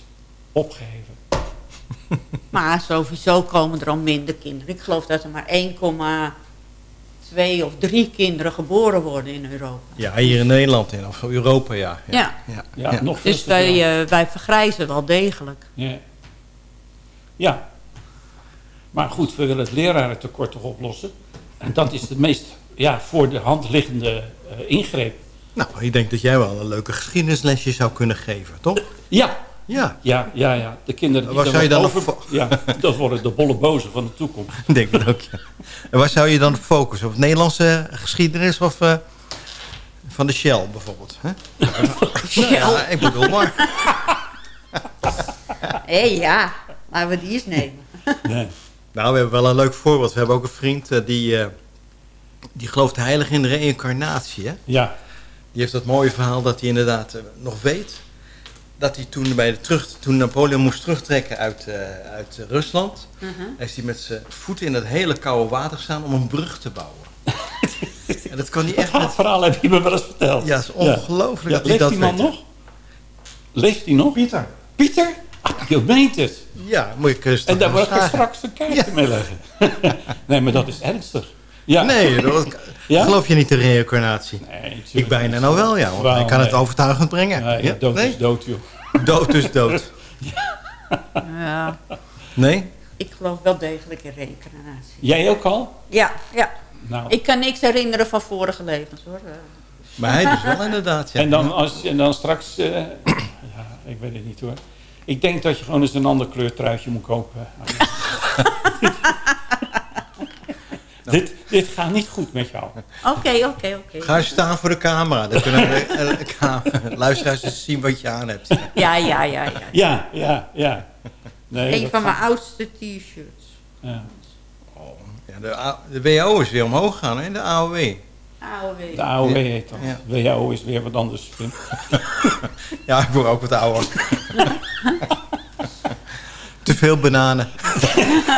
opgeheven. Maar sowieso komen er al minder kinderen. Ik geloof dat er maar 1,2 of 3 kinderen geboren worden in Europa. Ja, hier in Nederland in, of Europa, ja. Ja. ja. Ja, nog veel Dus wij, eh, wij vergrijzen wel degelijk. Ja. ja. Maar goed, we willen het lerarentekort toch oplossen. En dat is de meest ja, voor de hand liggende eh, ingreep. Nou, ik denk dat jij wel een leuke geschiedenislesje zou kunnen geven, toch? Ja. Ja. Ja, ja, ja. De kinderen die Waar zou je dan over... Ja, dat worden de bolle bozen van de toekomst. Ik denk het ook, ja. En waar zou je dan focussen? Op Nederlandse geschiedenis of eh, van de Shell bijvoorbeeld? Hè? Nou ja, ik bedoel maar. Hé, ja. Laten we die eens nemen. Nou, we hebben wel een leuk voorbeeld. We hebben ook een vriend eh, die, eh, die gelooft heilig in de reïncarnatie. Hè? Ja. Die heeft dat mooie verhaal dat hij inderdaad nog weet. Dat hij toen, bij de terug, toen Napoleon moest terugtrekken uit, eh, uit Rusland... Mhm. heeft hij met zijn voeten in het hele koude water gestaan om een brug te bouwen. en dat kan hij echt... Dat verhaal heb je me wel eens verteld. Ja, het is ongelooflijk Ja. dat Leeft dat die man weet. nog? Leeft hij nog? Pieter. Pieter? Ah, je meent het. Ja, moet ik eens En daar wil ik straks een kaartje mee leggen. nee, maar dat is ernstig. Ja. Nee, dat, Ja? geloof je niet in reïncarnatie? Nee, ik bijna nou wel, ja. Want hij kan het overtuigend brengen. Nee, Ja? dood nee? is dood, joh. Dood is dood. Ja. Nee? Ik geloof wel degelijk in reïncarnatie. Jij ook al? Ja, ja. Nou. Ik kan niks herinneren van vorige levens, hoor. Maar hij dus wel inderdaad, ja. En dan, als, en dan straks... eh, ja, ik weet het niet hoor. Ik denk dat je gewoon eens een ander kleurtruitje moet kopen. dit, dit gaat niet goed met jou. Oké, oké, oké. Ga staan voor de camera. Dan kunnen de eh, ka- luisteraars eens zien wat je aan hebt. Ja, ja, ja, ja. Ja, ja, ja. Nee, Een van mijn oudste t-shirts. Ja. Ja, de, de WO is weer omhoog gegaan, hè? De AOW. AOW. De AOW heet dat. Ja. WHO is weer wat anders. Ja, ik word ook wat ouder. Te veel bananen.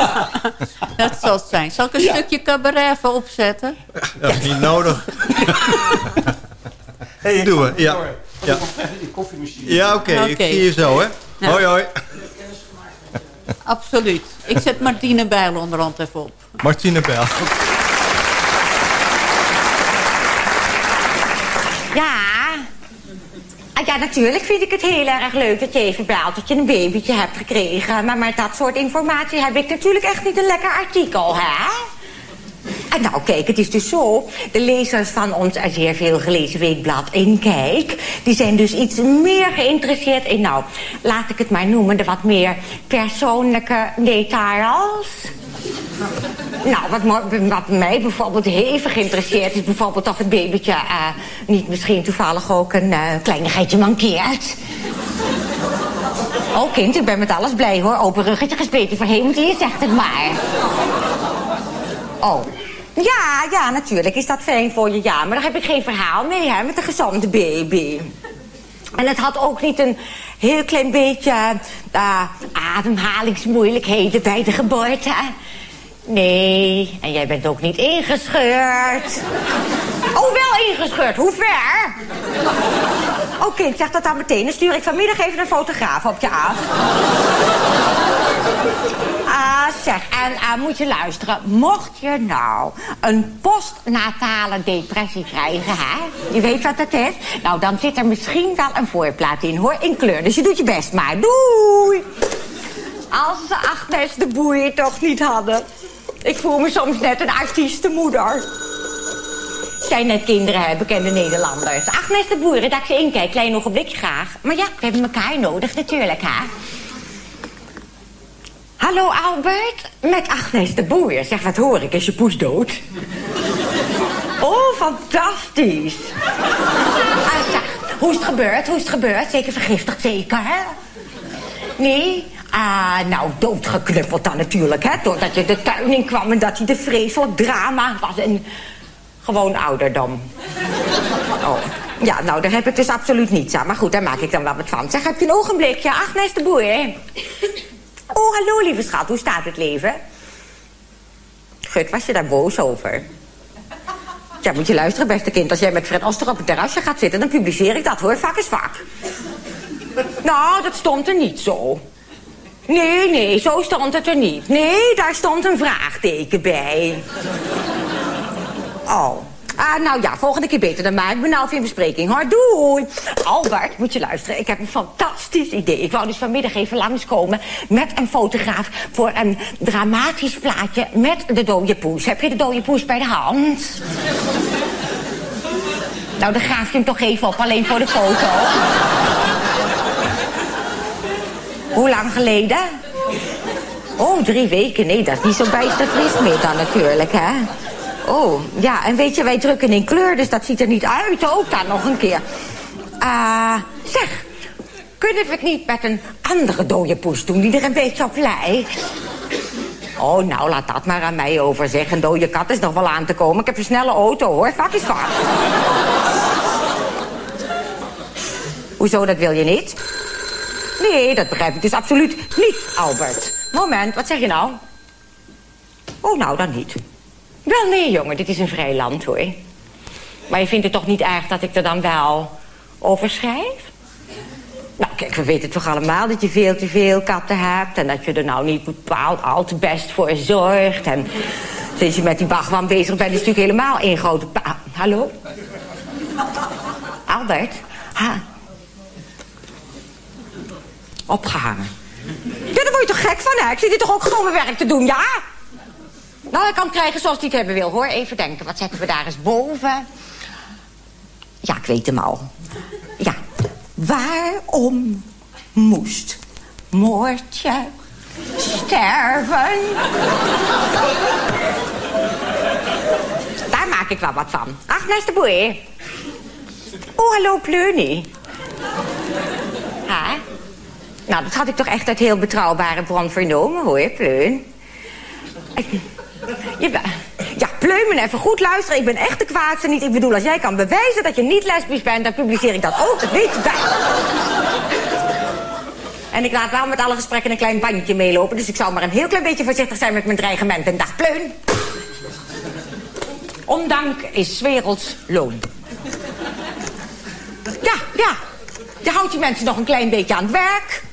Dat zal het zijn. Zal ik een stukje cabaret even opzetten? Dat is niet nodig. Hey, Doen we, ja. Ja. Ja. Even die koffiemachine. Ja, oké. Ik Oké. zie je zo, hè. Ja. Hoi, hoi. Absoluut. Ik zet Martine Bijl onderhand even op. Martine Bijl. Ja. Ah, Ja, natuurlijk vind ik het heel erg leuk dat je even belt dat je een babytje hebt gekregen. Maar met dat soort informatie heb ik natuurlijk echt niet een lekker artikel, hè? En nou, kijk, het is dus zo. De lezers van ons zeer veel gelezen weekblad Inkijk... die zijn dus iets meer geïnteresseerd in, nou, laat ik het maar noemen... de wat meer persoonlijke details. Nou, wat, wat mij bijvoorbeeld hevig interesseert... is bijvoorbeeld of het babytje eh, niet misschien toevallig ook een eh, kleinigheidje mankeert. Oh, kind, ik ben met alles blij, hoor. Open ruggetje gespleten voor hemeltje, je zegt het maar. Oh. Ja, ja, natuurlijk is dat fijn voor je, ja. Maar daar heb ik geen verhaal mee, hè, met een gezonde baby. En het had ook niet een heel klein beetje eh, ademhalingsmoeilijkheden bij de geboorte. Nee, en jij bent ook niet ingescheurd. Oh, wel ingescheurd. Hoe ver? Oké, ik zeg dat dan meteen. Dan stuur ik vanmiddag even een fotograaf op je af. Ah, zeg, en eh, moet je luisteren. Mocht je nou een postnatale depressie krijgen, hè? Je weet wat dat is? Nou, dan zit er misschien wel een voorplaat in, hoor, in kleur. Dus je doet je best maar. Doei! Als ze Agnes de Boer toch niet hadden. Ik voel me soms net een artiestenmoeder. Zijn net kinderen, hè, bekende Nederlanders. Agnes de Boer, redactie Inkijk, klein ogenblikje graag. Maar ja, we hebben elkaar nodig natuurlijk, hè. Hallo Albert, met Agnes de Boer. Zeg, wat hoor ik? Is je poes dood? Oh, fantastisch. Ah, hoe is het gebeurd? Hoe is het gebeurd? Zeker vergiftigd, zeker, hè? Nee? Ah, nou, doodgeknuppeld dan natuurlijk, hè? Doordat je de tuin in kwam en dat hij de vreselijk drama was en gewoon ouderdom. Oh, Ja, nou, daar heb ik dus absoluut niets aan. Maar goed, daar maak ik dan wel wat van. Zeg, heb je een ogenblikje? Agnes de Boer. Oh, hallo, lieve schat. Hoe staat het leven? Gut, was je daar boos over? Ja, moet je luisteren, beste kind. Als jij met Fred Oster op het terrasje gaat zitten... dan publiceer ik dat, hoor. Vak is vak. Nou, dat stond er niet zo. Nee, nee, zo stond het er niet. Nee, daar stond een vraagteken bij. Oh. Ah, nou ja, volgende keer beter. Dan maak ik me nou in bespreking, hoor. Doei. Albert, moet je luisteren. Ik heb een fantastisch idee. Ik wou dus vanmiddag even langskomen met een fotograaf... voor een dramatisch plaatje met de dode poes. Heb je de dode poes bij de hand? nou, dan graaf je hem toch even op, alleen voor de foto. Hoe lang geleden? Oh, drie weken. Nee, dat is niet zo bijster fris meer dan natuurlijk, hè? Oh, ja, en weet je, wij drukken in kleur, dus dat ziet er niet uit. Ook dan nog een keer. Ah, zeg, kunnen we het niet met een andere dode poes doen die er een beetje op lijkt? Oh, nou, laat dat maar aan mij over zeggen. Een dode kat is nog wel aan te komen. Ik heb een snelle auto, hoor. Vak is. Hoezo, dat wil je niet? Nee, dat begrijp ik dus absoluut niet, Albert. Moment, wat zeg je nou? Oh, nou, dan niet. Wel, nee, jongen, dit is een vrij land, hoor. Maar je vindt het toch niet erg dat ik er dan wel over schrijf? Nou, kijk, we weten toch allemaal dat je veel te veel katten hebt... en dat je er nou niet bepaald al te best voor zorgt. En sinds je met die bagwan bezig bent, is natuurlijk helemaal één grote pa... Hallo? Albert? Ha? Opgehangen. Ja, daar word je toch gek van, hè? Ik zit hier toch ook gewoon mijn werk te doen, ja? Nou, ik kan krijgen zoals hij het hebben wil, hoor. Even denken, wat zetten we daar eens boven? Ja, ik weet hem al. Ja. Waarom moest Moortje sterven? Daar maak ik wel wat van. Agnes de Boer. Oh, hallo, Pleunie. Ha? Nou, dat had ik toch echt uit heel betrouwbare bron vernomen, hoor, Pleun. Ja, ja, pleumen even goed luisteren. Ik ben echt de kwaadste niet. Ik bedoel, als jij kan bewijzen dat je niet lesbisch bent... dan publiceer ik dat ook. Dat weet je. En ik laat wel met alle gesprekken een klein bandje meelopen... dus ik zou maar een heel klein beetje voorzichtig zijn met mijn dreigement. En dag, pleun. Ondank is werelds loon. Ja, ja. Je houdt die mensen nog een klein beetje aan het werk.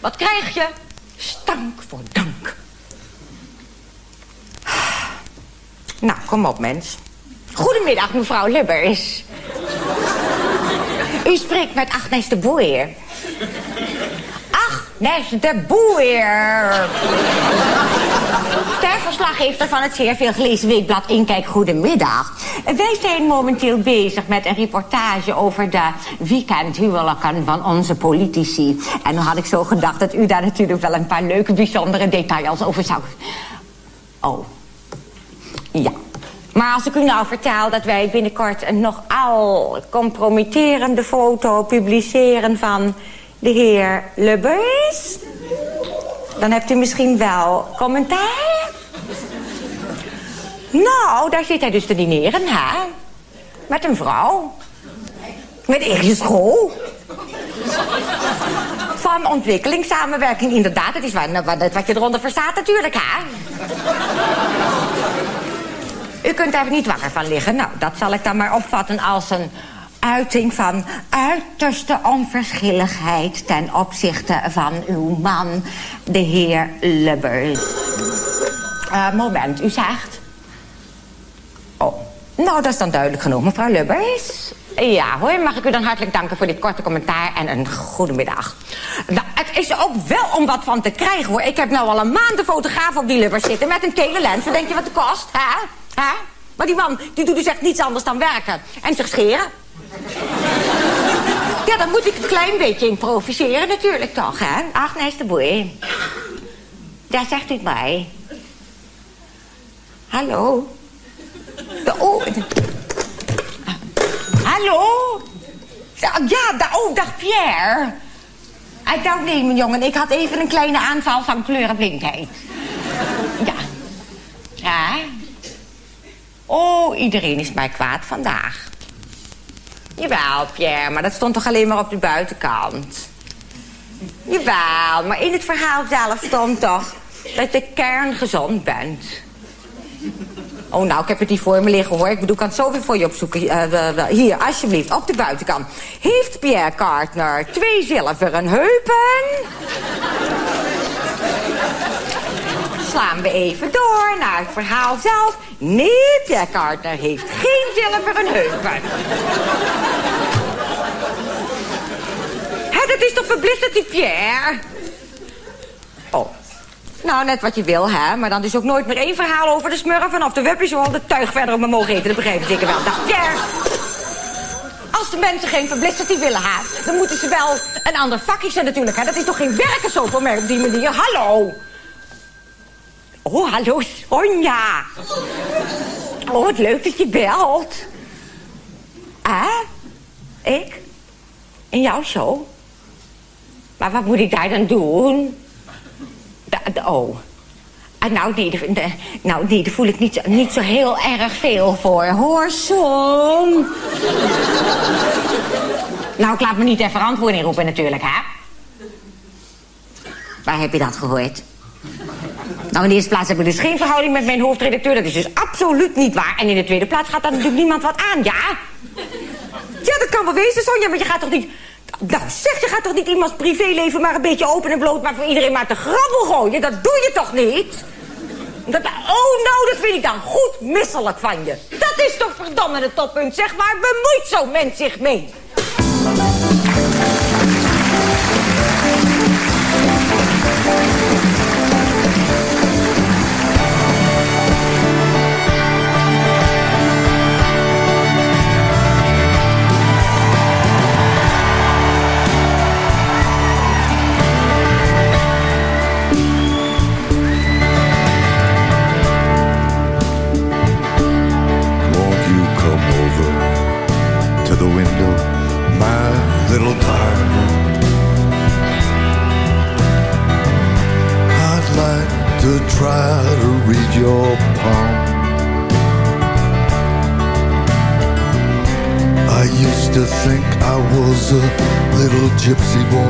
Wat krijg je? Stank voor dank. Nou, kom op, mens. Goedemiddag, mevrouw Lubbers. U spreekt met Agnes de Boer. Agnes de Boer. Sterverslaggever van het zeer veel gelezen weekblad Inkijk Goedemiddag. Wij zijn momenteel bezig met een reportage over de weekendhuwelijken van onze politici. En dan had ik zo gedacht dat u daar natuurlijk wel een paar leuke, bijzondere details over zou... Oh. Ja. Maar als ik u nou vertel dat wij binnenkort een nogal compromitterende foto publiceren van de heer Lubbers... dan hebt u misschien wel commentaar? Nou, daar zit hij dus te dineren, hè? Met een vrouw. Met eigen school. Van ontwikkelingssamenwerking, inderdaad. Dat is wat, wat, wat je eronder verstaat natuurlijk, hè? U kunt daar niet wakker van liggen. Nou, dat zal ik dan maar opvatten als een uiting van uiterste onverschilligheid... ten opzichte van uw man, de heer Lubbers. Uh, moment, u zegt... Oh, nou, dat is dan duidelijk genoeg, mevrouw Lubbers. Ja hoor, mag ik u dan hartelijk danken voor dit korte commentaar en een goede middag. Nou, het is ook wel om wat van te krijgen hoor. Ik heb nou al een maand de fotograaf op die Lubbers zitten met een telelens. Wat denk je wat het kost, hè? Hè? Maar die man, die doet dus echt niets anders dan werken. En zich scheren. Ja, dan moet ik een klein beetje improviseren natuurlijk toch, hè? Agnes de Boer. Daar zegt u mij. Hallo? Oh, hallo? Ja, da, oh, dag Pierre. Ik dacht, nee, mijn jongen, ik had even een kleine aanval van kleurenblindheid. Ja. Ja. Oh, iedereen is mij kwaad vandaag. Jawel, Pierre, maar dat stond toch alleen maar op de buitenkant? Jawel, maar in het verhaal zelf stond toch dat je kerngezond bent. Oh, nou, ik heb het niet voor me liggen, hoor. Ik bedoel, ik kan het zoveel voor je opzoeken. Eh, hier, alsjeblieft, op de buitenkant. Heeft Pierre Cartner twee zilveren heupen? Slaan we even door naar het verhaal zelf. Nee, Cartner heeft geen zilveren heupen. Hé, dat is toch publicity, Pierre? Oh. Nou, net wat je wil, hè. Maar dan is ook nooit meer één verhaal over de smurfen... of de wuppies al de tuig verder op me mogen eten. Dat begrijp ik zeker wel. Dag, Pierre. Als de mensen geen publicity willen hebben... dan moeten ze wel een ander vakje zijn natuurlijk, hè. Dat is toch geen werken zo voor mij op die manier? Hallo. Oh, hallo, Sonja. Oh, wat leuk dat je belt. Hè? Ik? In jouw show? Maar wat moet ik daar dan doen? Oh. Ah, nou, die, de, nou, die voel ik niet, niet zo heel erg veel voor. Hoor, Som. nou, ik laat me niet ter verantwoording roepen natuurlijk, hè? Waar heb je dat gehoord? Nou, in de eerste plaats heb ik dus geen verhouding met mijn hoofdredacteur. Dat is dus absoluut niet waar. En in de tweede plaats gaat daar natuurlijk niemand wat aan, ja? Ja, dat kan wel wezen, Sonja, maar je gaat toch niet... Nou, zeg, je gaat toch niet iemands privéleven maar een beetje open en bloot... maar voor iedereen maar te grabbel gooien? Dat doe je toch niet? Dat, oh, nou, dat vind ik dan goed misselijk van je. Dat is toch verdomme het toppunt, zeg. Waar bemoeit zo'n mens zich mee? Gypsy boy.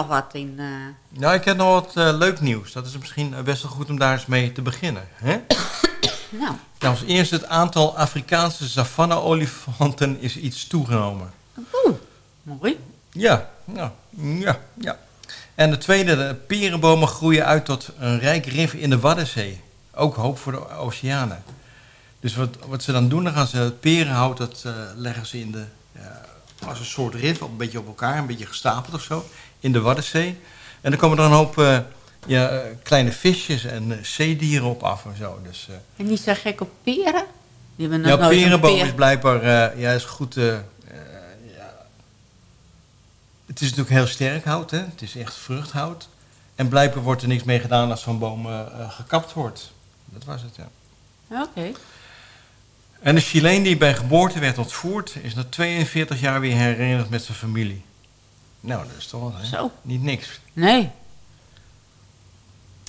Nog wat in... eh, Nou, ik heb nog wat eh, leuk nieuws. Dat is misschien eh, best wel goed om daar eens mee te beginnen. Hè? nou, Nou, als eerste het aantal Afrikaanse savanne-olifanten is iets toegenomen. oeh, mooi. Ja, ja, ja, ja. En de tweede, de perenbomen groeien uit tot een rijk rif in de Waddenzee. Ook hoop voor de oceanen. Dus wat, wat ze dan doen, dan gaan ze het perenhout, dat leggen ze in de, als een soort rif, een beetje op elkaar, een beetje gestapeld of zo, in de Waddenzee. En dan komen er een hoop eh, ja, eh, kleine visjes en eh, zeedieren op af en zo. Dus, En die zijn gek op peren? Die hebben ja, perenboom peer- is blijkbaar ja, is goed. ja. Het is natuurlijk heel sterk hout, hè? het is echt vruchthout. En blijkbaar wordt er niks mee gedaan als zo'n boom gekapt wordt. Dat was het, ja. Oké. En de Chileen die bij geboorte werd ontvoerd, is na 42 jaar weer herenigd met zijn familie. Nou, dat is toch wel hè? Zo. niet niks. Nee.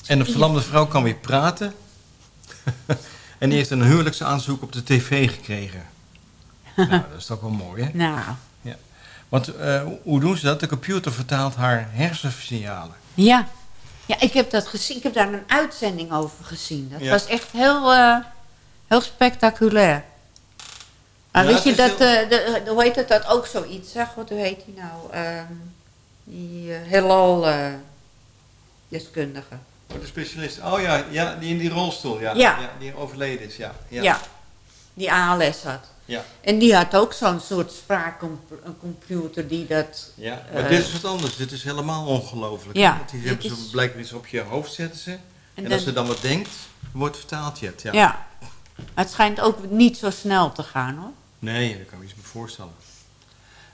En de verlamde vrouw kan weer praten. en die heeft een huwelijksaanzoek op de tv gekregen. nou, dat is toch wel mooi, hè? Nou, Ja. Want eh, hoe doen ze dat? De computer vertaalt haar hersensignalen. ja. Ja, ik heb dat gezien. Ik heb daar een uitzending over gezien. Dat Ja. was echt heel, eh, heel spectaculair. Maar weet je dat, eh, de, hoe heet het dat ook zoiets? Zeg, wat hoe heet die nou? Ehm, die eh heelal eh, deskundige. Voor de specialist. Oh ja, ja, die in die rolstoel, ja. Ja. die overleden is, ja. Ja. die ALS had. Ja. En die had ook zo'n soort spraakcomputer die dat... Ja, maar dit is wat anders. Dit is helemaal ongelooflijk. Ja, Want die hebben ze blijkbaar iets op je hoofd zetten ze. En, dan- als ze dan wat denkt, wordt vertaald je het. Ja. ja. Maar het schijnt ook niet zo snel te gaan hoor. Nee, daar kan ik me iets voorstellen.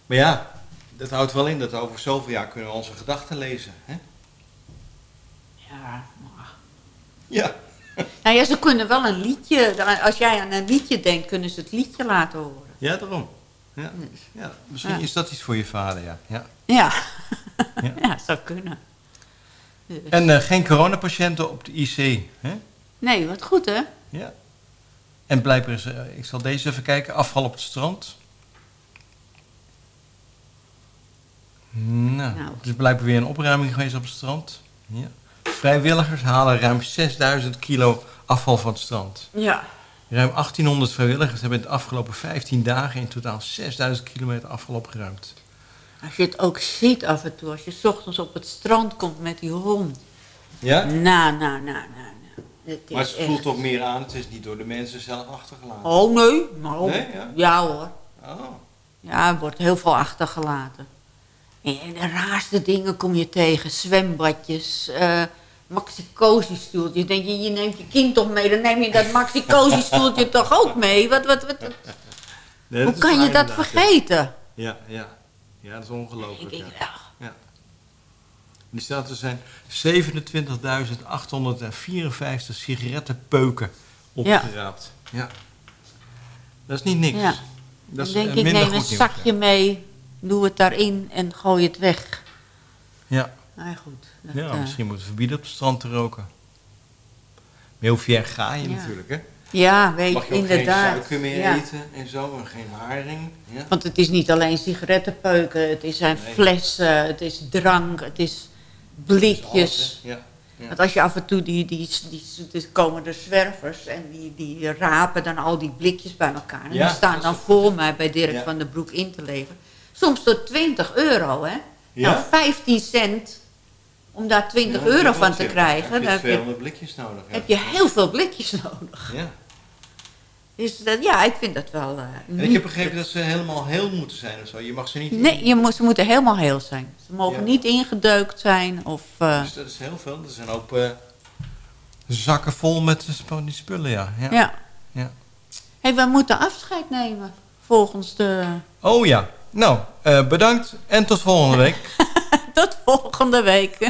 Maar ja, dat houdt wel in dat over zoveel jaar kunnen we onze gedachten lezen. Hè? Ja. Ja. Nou ja, ze kunnen wel een liedje... Als jij aan een liedje denkt, kunnen ze het liedje laten horen. Ja, daarom. Ja. Ja, misschien Ja. is dat iets voor je vader, ja. ja. Ja. Ja. ja, zou kunnen. Dus- En eh, geen coronapatiënten op de IC. Hè? Nee, wat goed hè? Ja. En blijkbaar is, eh, ik zal deze even kijken, afval op het strand. Nou, Nou. het is blijkbaar weer een opruiming geweest op het strand. Ja. Vrijwilligers halen ruim 6000 kilo afval van het strand. Ja. Ruim 1800 vrijwilligers hebben in de afgelopen 15 dagen in totaal 6000 kilometer afval opgeruimd. Als je het ook ziet af en toe, als je ochtends op het strand komt met die hond. Ja? Nou, nou, nou, nou. Het Maar het voelt echt- toch meer aan, het is niet door de mensen zelf achtergelaten. Oh nee, nou, Nee, ja? ja hoor. Oh. Ja, er wordt heel veel achtergelaten. En de raarste dingen kom je tegen. Zwembadjes, eh maxi-cozy-stoeltjes. Denk je, je neemt je kind toch mee, dan neem je dat maxi-cozy-stoeltje toch ook mee? Wat, wat, wat, Nee, hoe kan je dat vergeten? Ja, ja. Ja, dat is ongelooflijk. Ik Ja. Denk. Die staat er zijn 27.854 sigarettenpeuken opgeraapt. Ja. Dat is niet niks. Ja. Dat Dan is denk eh, ik, neem een nieuws, zakje mee, doe het daarin en gooi het weg. Ja. Nou goed. Ja, dat, ja eh, misschien moeten we verbieden op het strand te roken. Maar hoe ver ga je Ja. natuurlijk, hè? Ja, weet Mag je ook inderdaad. geen suiker meer ja. eten en zo, en geen haring. Ja. Want het is niet alleen sigarettenpeuken, het is zijn Nee. flessen, het is drank, het is blikjes. Ja. ja. Want als je af en toe die, die, die, die komen de zwervers en die, die rapen dan al die blikjes bij elkaar. En Ja, die staan dan voor mij bij Dirk Ja. van den Broek in te leveren. Soms tot 20 euro, hè? Ja? Nou, 15 cent om daar 20 Ja, euro van te krijgen. Heb dan je heb je, 200 blikjes nodig. heb je heel veel blikjes nodig. Ja. Dus dat, ja, ik vind dat wel... eh, En ik heb begrepen dat ze helemaal heel moeten zijn of zo. Je mag ze niet... Nee, je moet, ze moeten helemaal heel zijn. Ze mogen Ja. niet ingedeukt zijn of... eh, Dus dat is heel veel. Er zijn ook eh, zakken vol met die spullen, ja. Ja. ja. Ja. hey, we moeten afscheid nemen volgens de... Oh ja. Nou, bedankt en tot volgende week. Tot volgende week.